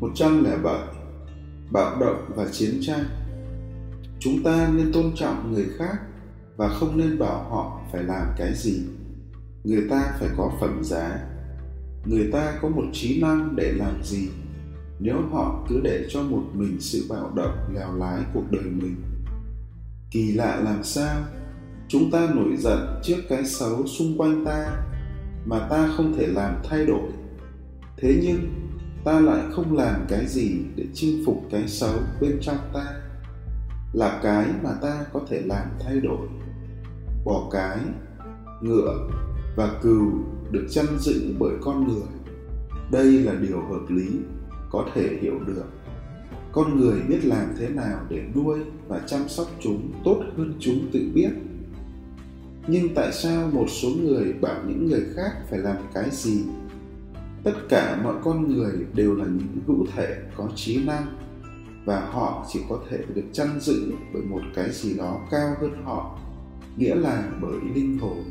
107 Bạo động và chiến tranh Chúng ta nên tôn trọng người khác và không nên bảo họ phải làm cái gì. Người ta phải có phẩm giá. Người ta có một trí năng để làm gì nếu họ cứ để cho một mình sự bạo động lèo lái cuộc đời mình. Kỳ lạ làm sao? Chúng ta nổi giận trước cái xấu xung quanh ta mà ta không thể làm thay đổi. Thế nhưng ta lại không làm cái gì để chinh phục cái xấu bên trong ta. Là cái mà ta có thể làm thay đổi. Bò cái, ngựa và cừu được chăn giữ bởi con người. Đây là điều hợp lý, có thể hiểu được. Con người biết làm thế nào để nuôi và chăm sóc chúng tốt hơn chúng tự biết. Nhưng tại sao một số người bảo những người khác phải làm cái gì? Tất cả mọi con người đều là những hữu thể có trí năng và họ chỉ có thể được chăn giữ bởi một cái gì đó cao hơn họ, nghĩa là bởi linh hồn.